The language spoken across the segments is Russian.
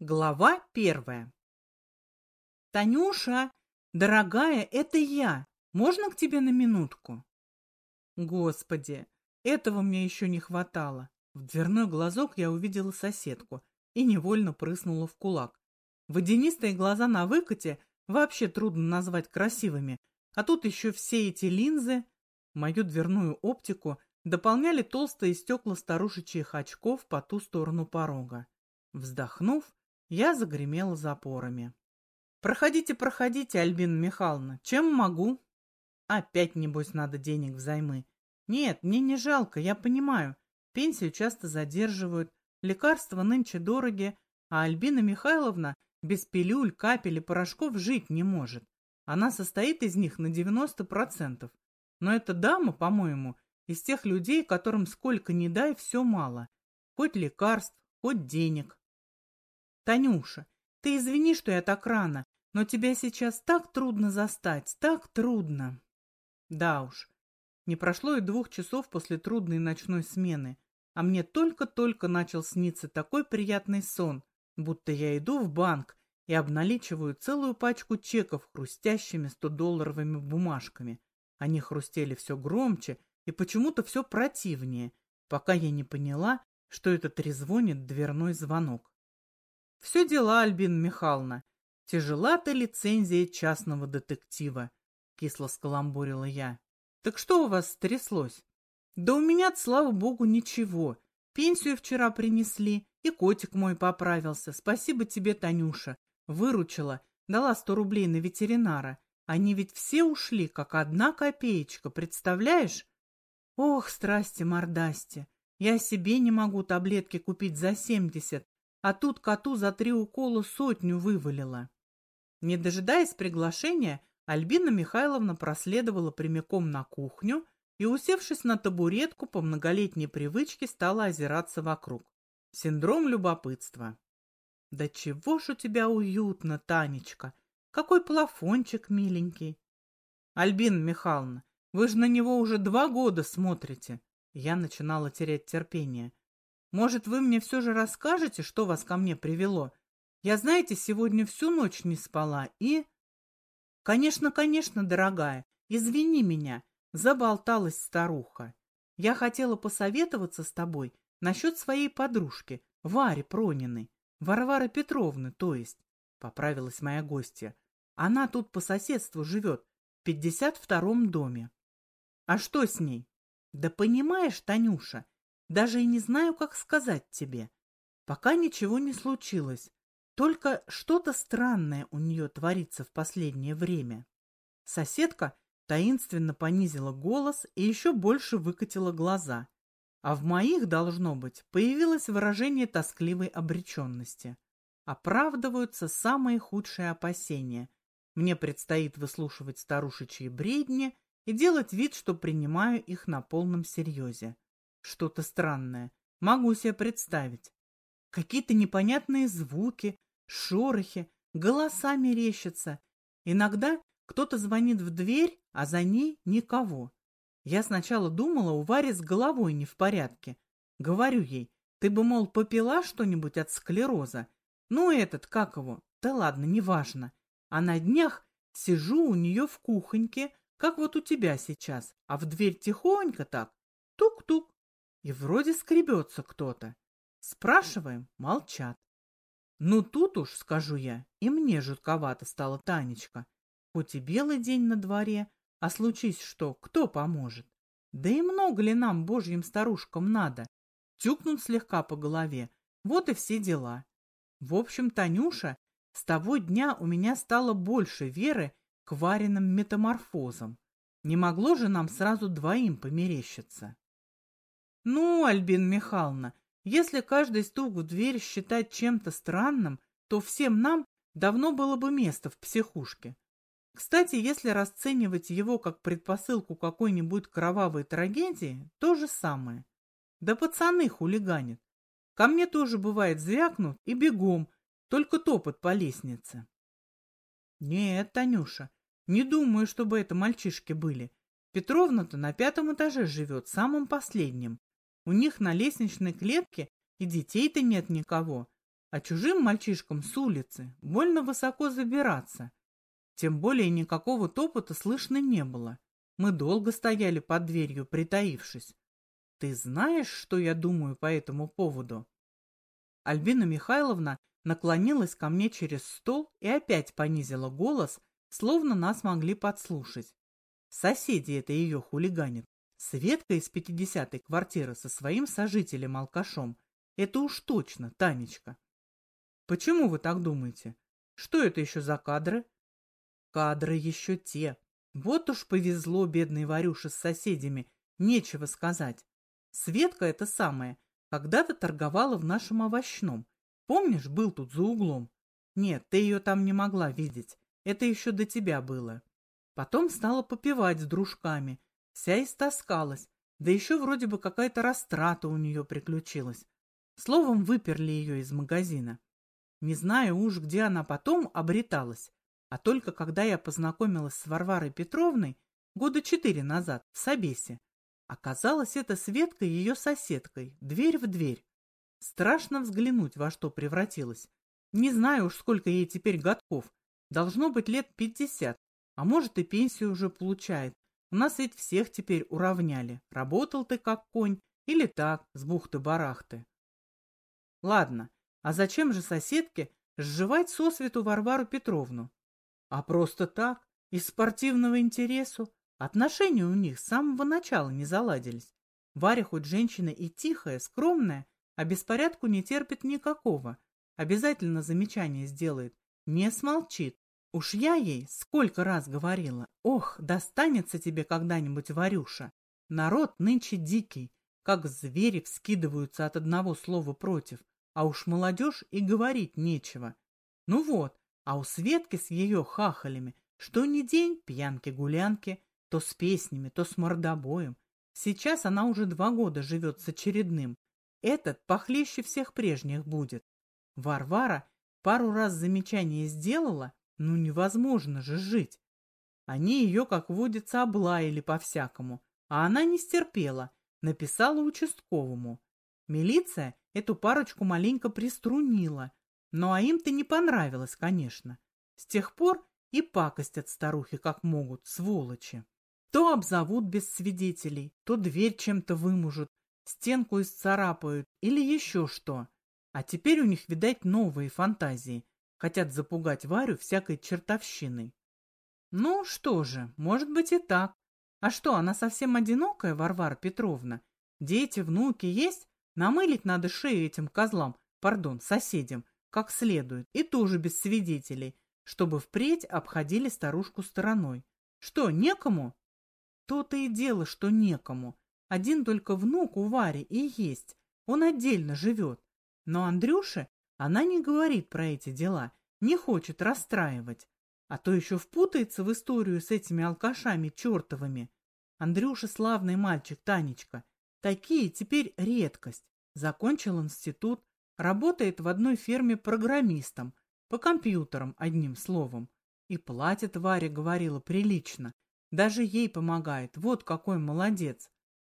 Глава первая. «Танюша, дорогая, это я. Можно к тебе на минутку?» Господи, этого мне еще не хватало. В дверной глазок я увидела соседку и невольно прыснула в кулак. Водянистые глаза на выкате вообще трудно назвать красивыми, а тут еще все эти линзы. Мою дверную оптику дополняли толстые стекла старушечьих очков по ту сторону порога. Вздохнув, я загремела запорами. «Проходите, проходите, Альбина Михайловна. Чем могу?» «Опять, небось, надо денег взаймы. Нет, мне не жалко, я понимаю. Пенсию часто задерживают, лекарства нынче дороги, а Альбина Михайловна без пилюль, капель и порошков жить не может. Она состоит из них на 90%. Но эта дама, по-моему, из тех людей, которым сколько ни дай, все мало. Хоть лекарств, хоть денег. Танюша, ты извини, что я так рано, но тебя сейчас так трудно застать, так трудно. Да уж, не прошло и двух часов после трудной ночной смены, а мне только-только начал сниться такой приятный сон, будто я иду в банк и обналичиваю целую пачку чеков хрустящими 100-долларовыми бумажками. Они хрустели все громче и почему-то все противнее, пока я не поняла, что это трезвонит дверной звонок. Все дела, Альбина Михайловна. Тяжела-то лицензия частного детектива, кисло скаламбурила я. Так что у вас стряслось? Да у меня, слава богу, ничего. Пенсию вчера принесли, и котик мой поправился. Спасибо тебе, Танюша. Выручила, дала сто рублей на ветеринара. Они ведь все ушли, как одна копеечка, представляешь? Ох, страсти-мордасти. Я себе не могу таблетки купить за семьдесят, а тут коту за три укола сотню вывалила. Не дожидаясь приглашения, Альбина Михайловна проследовала прямиком на кухню и, усевшись на табуретку, по многолетней привычке стала озираться вокруг. Синдром любопытства. «Да чего ж у тебя уютно, Танечка! Какой плафончик миленький!» «Альбина Михайловна, вы же на него уже два года смотрите!» Я начинала терять терпение. Может, вы мне все же расскажете, что вас ко мне привело? Я, знаете, сегодня всю ночь не спала и... Конечно, конечно, дорогая, извини меня, заболталась старуха. Я хотела посоветоваться с тобой насчет своей подружки, Вари Прониной, Варвары Петровны, то есть, поправилась моя гостья. Она тут по соседству живет, в пятьдесят втором доме. А что с ней? Да понимаешь, Танюша, даже и не знаю, как сказать тебе. Пока ничего не случилось. Только что-то странное у нее творится в последнее время. Соседка таинственно понизила голос и еще больше выкатила глаза. А в моих, должно быть, появилось выражение тоскливой обреченности. Оправдываются самые худшие опасения. Мне предстоит выслушивать старушечьи бредни и делать вид, что принимаю их на полном серьезе. Что-то странное. Могу себе представить. Какие-то непонятные звуки, шорохи, голоса мерещатся. Иногда кто-то звонит в дверь, а за ней никого. Я сначала думала, у Вари с головой не в порядке. Говорю ей, ты бы, мол, попила что-нибудь от склероза. Ну, этот, как его? Да ладно, неважно. А на днях сижу у нее в кухоньке, как вот у тебя сейчас, а в дверь тихонько так, тук-тук, и вроде скребется кто-то. Спрашиваем, молчат. Ну тут уж, скажу я, и мне жутковато стало Танечка. Хоть и белый день на дворе, а случись что, кто поможет? Да и много ли нам, божьим старушкам, надо? Тюкнут слегка по голове. Вот и все дела. В общем, Танюша, с того дня у меня стало больше веры к вареным метаморфозам. Не могло же нам сразу двоим померещиться. Ну, Альбин Михайловна, если каждый стук в дверь считать чем-то странным, то всем нам давно было бы место в психушке. Кстати, если расценивать его как предпосылку какой-нибудь кровавой трагедии, то же самое. Да пацаны хулиганят. Ко мне тоже бывает звякнут и бегом, только топот по лестнице. Нет, Танюша, не думаю, чтобы это мальчишки были. Петровна-то на пятом этаже живет, самым последним. У них на лестничной клетке и детей-то нет никого. а чужим мальчишкам с улицы больно высоко забираться. Тем более никакого топота слышно не было. Мы долго стояли под дверью, притаившись. Ты знаешь, что я думаю по этому поводу? Альбина Михайловна наклонилась ко мне через стол и опять понизила голос, словно нас могли подслушать. Соседи это ее хулиганят. Светка из пятидесятой квартиры со своим сожителем-алкашом. Это уж точно, Танечка. Почему вы так думаете? Что это еще за кадры? Кадры еще те. Вот уж повезло бедной Варюше с соседями, нечего сказать. Светка это самое, когда-то торговала в нашем овощном. Помнишь, был тут за углом? Нет, ты ее там не могла видеть. Это еще до тебя было. Потом стала попивать с дружками. Вся истаскалась. Да еще вроде бы какая-то растрата у нее приключилась. Словом, выперли ее из магазина. Не знаю уж, где она потом обреталась. А только когда я познакомилась с Варварой Петровной года четыре назад в Собесе, оказалось это Светкой ее соседкой, дверь в дверь. Страшно взглянуть, во что превратилась. Не знаю уж, сколько ей теперь годков. Должно быть лет пятьдесят, а может и пенсию уже получает. Нас ведь всех теперь уравняли. Работал ты как конь или так, с бухты-барахты. Ладно, а зачем же соседке сживать сосвету Варвару Петровну? А просто так, из спортивного интересу. Отношения у них с самого начала не заладились. Варя хоть женщина и тихая, скромная, а беспорядку не терпит никакого. Обязательно замечание сделает. Не смолчит. Уж я ей сколько раз говорила. Ох, достанется тебе когда-нибудь, Варюша. Народ нынче дикий, как звери вскидываются от одного слова против. А уж молодежь и говорить нечего. Ну вот, а у Светки с ее хахалями, что ни день пьянки-гулянки, то с песнями, то с мордобоем. Сейчас она уже два года живет с очередным. Этот похлеще всех прежних будет. Варвара пару раз замечание сделала, ну невозможно же жить. Они ее, как водится, облаяли по-всякому, а она не стерпела, написала участковому. Милиция эту парочку маленько приструнила, ну а им-то не понравилось, конечно. С тех пор и пакость от старухи как могут, сволочи. То обзовут без свидетелей, то дверь чем-то вымужут, стенку исцарапают или еще что. А теперь у них, видать, новые фантазии. Хотят запугать Варю всякой чертовщиной. Ну что же, может быть и так. А что, она совсем одинокая, Варвара Петровна? Дети, внуки есть? Намылить надо шею этим козлам, пардон, соседям, как следует, и тоже без свидетелей, чтобы впредь обходили старушку стороной. Что, некому? То-то и дело, что некому. Один только внук у Вари и есть. Он отдельно живет. Но Андрюше она не говорит про эти дела, не хочет расстраивать. А то еще впутается в историю с этими алкашами чертовыми. Андрюша славный мальчик, Танечка. Такие теперь редкость. Закончил институт, работает в одной фирме программистом, по компьютерам, одним словом. И платит, Варя говорила, прилично. Даже ей помогает, вот какой молодец.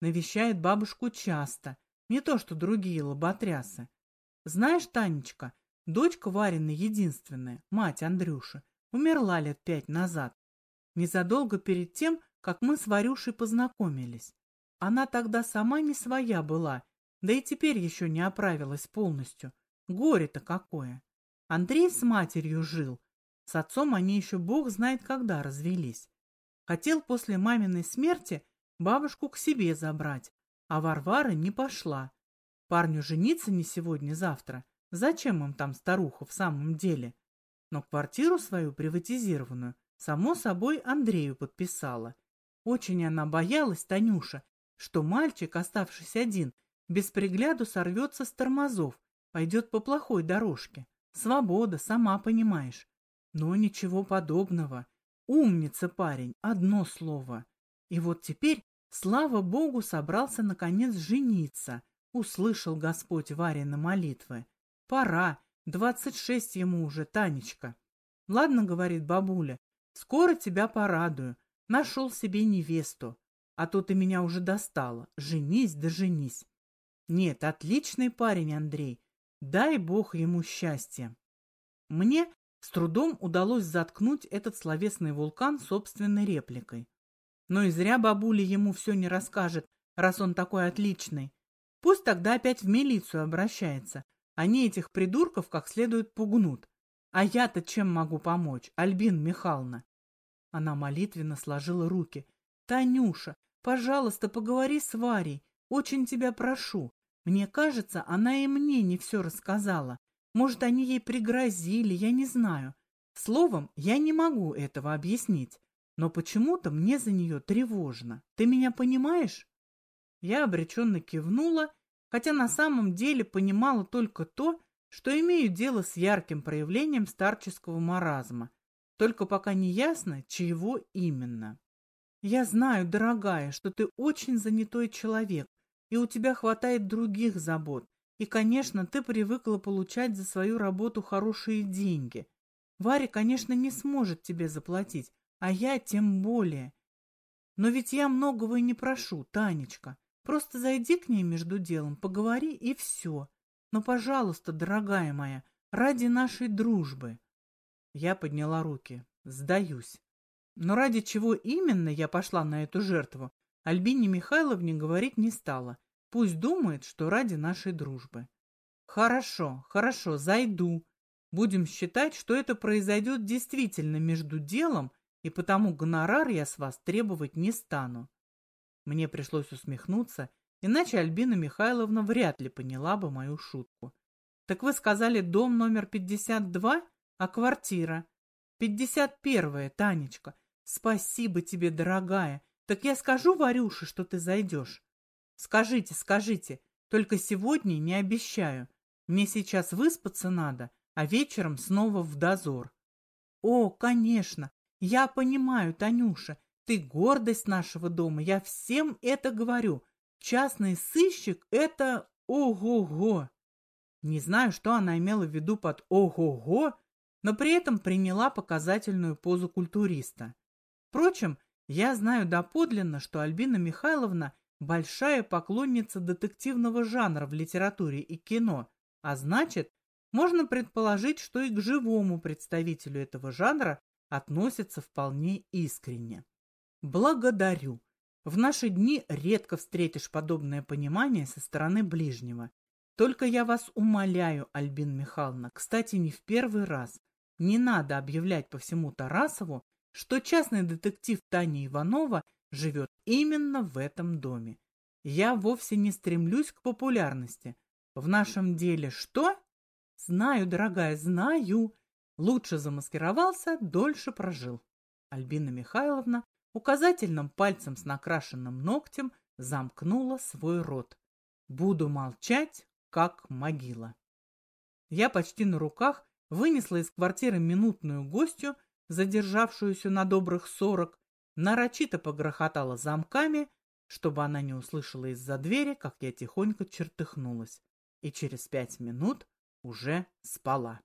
Навещает бабушку часто, не то что другие лоботрясы. Знаешь, Танечка, дочка Варина единственная, мать Андрюши, умерла лет пять назад. Незадолго перед тем, как мы с Варюшей познакомились. Она тогда сама не своя была, да и теперь еще не оправилась полностью. Горе-то какое! Андрей с матерью жил. С отцом они еще бог знает когда развелись. Хотел после маминой смерти бабушку к себе забрать, а Варвара не пошла. Парню жениться не сегодня-завтра. Зачем им там старуха в самом деле? Но квартиру свою приватизированную, само собой, Андрею подписала. Очень она боялась, Танюша, что мальчик, оставшись один, без пригляду сорвется с тормозов, пойдет по плохой дорожке. Свобода, сама понимаешь. Но ничего подобного. Умница парень, одно слово. И вот теперь, слава богу, собрался наконец жениться. Услышал Господь Варина молитвы. Пора, двадцать шесть ему уже, Танечка. Ладно, говорит бабуля, скоро тебя порадую. Нашел себе невесту. А то ты меня уже достала. Женись да женись. Нет, отличный парень, Андрей. Дай бог ему счастья. Мне с трудом удалось заткнуть этот словесный вулкан собственной репликой. Но и зря бабуля ему все не расскажет, раз он такой отличный. Пусть тогда опять в милицию обращается. Они этих придурков как следует пугнут. А я-то чем могу помочь, Альбин Михайловна? Она молитвенно сложила руки. Танюша, пожалуйста, поговори с Варей. Очень тебя прошу. Мне кажется, она и мне не все рассказала. Может, они ей пригрозили, я не знаю. Словом, я не могу этого объяснить. Но почему-то мне за нее тревожно. Ты меня понимаешь? Я обреченно кивнула, хотя на самом деле понимала только то, что имею дело с ярким проявлением старческого маразма, только пока не ясно, чего именно. Я знаю, дорогая, что ты очень занятой человек, и у тебя хватает других забот, и, конечно, ты привыкла получать за свою работу хорошие деньги. Варя, конечно, не сможет тебе заплатить, а я тем более. Но ведь я многого и не прошу, Танечка. Просто зайди к ней между делом, поговори и все. Но, пожалуйста, дорогая моя, ради нашей дружбы. Я подняла руки. Сдаюсь. Но ради чего именно я пошла на эту жертву, Альбине Михайловне говорить не стала. Пусть думает, что ради нашей дружбы. Хорошо, хорошо, зайду. Будем считать, что это произойдет действительно между делом, и потому гонорар я с вас требовать не стану. Мне пришлось усмехнуться, иначе Альбина Михайловна вряд ли поняла бы мою шутку. Так вы сказали дом номер 52, а квартира? 51-я, Танечка. Спасибо тебе, дорогая. Так я скажу Варюше, что ты зайдешь. Скажите, скажите, только сегодня не обещаю. Мне сейчас выспаться надо, а вечером снова в дозор. О, конечно, я понимаю, Танюша, ты гордость нашего дома, я всем это говорю. Частный сыщик — это ого-го. Не знаю, что она имела в виду под ого-го, но при этом приняла показательную позу культуриста. Впрочем, я знаю доподлинно, что Альбина Михайловна большая поклонница детективного жанра в литературе и кино, а значит, можно предположить, что и к живому представителю этого жанра относится вполне искренне. Благодарю. В наши дни редко встретишь подобное понимание со стороны ближнего. Только я вас умоляю, Альбин Михайловна, кстати, не в первый раз, не надо объявлять по всему Тарасову, что частный детектив Таня Иванова живет именно в этом доме. Я вовсе не стремлюсь к популярности. В нашем деле что? Знаю, дорогая, знаю. Лучше замаскировался, дольше прожил. Альбина Михайловна указательным пальцем с накрашенным ногтем замкнула свой рот. Буду молчать, как могила. Я почти на руках вынесла из квартиры минутную гостью, задержавшуюся на добрых сорок, нарочито погрохотала замками, чтобы она не услышала из-за двери, как я тихонько чертыхнулась, и через пять минут уже спала.